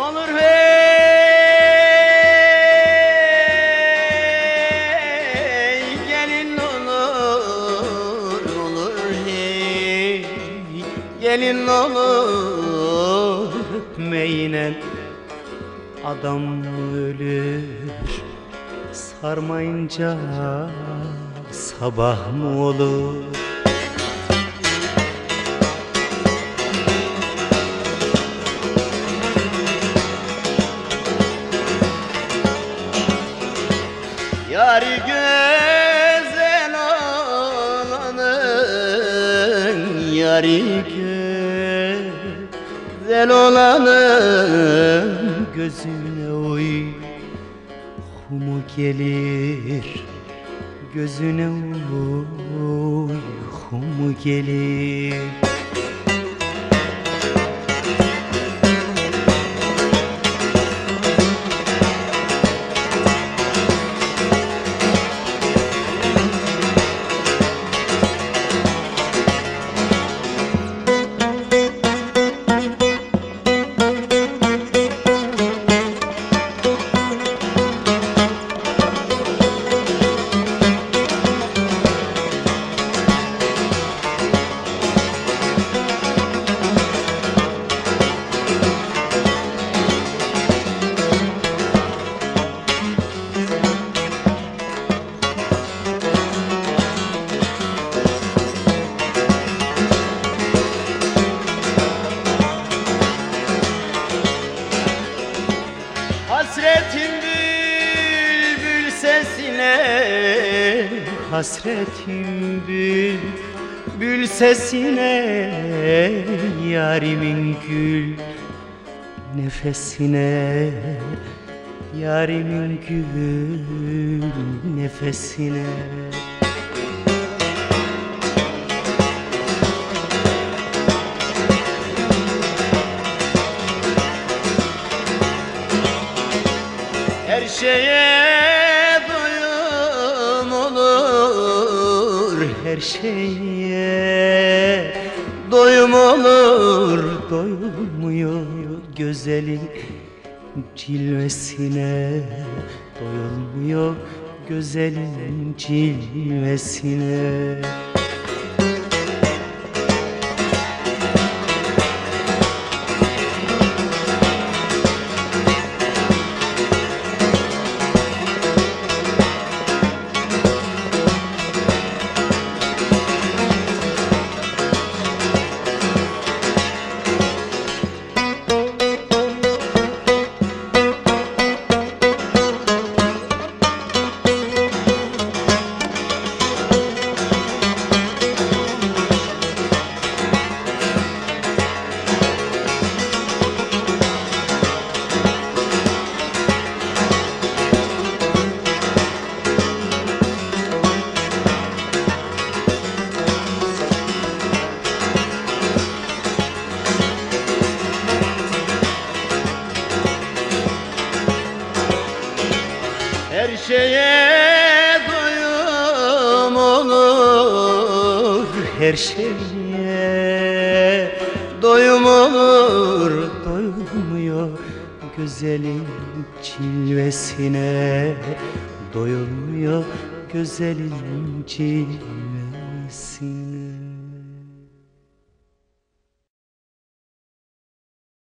Onur hey gelin olur olur hey. Gelin olur öpmeyle adam ölür. Sarmayınca sabah mı olur? Olanın Yari güzel olanın Gözüne uy Humu gelir Gözüne uy Humu gelir Hasretin bülbül sesine Yarimin gül nefesine Yarimin gül nefesine. Her şeye Her şeye. Doyum olur Doyulmuyor güzelin cilvesine. Doyulmuyor güzelin cilvesine Her şeye doyum olur Her şeye doyum olur. Doyulmuyor güzelin cilvesine Doyulmuyor güzelin cilvesine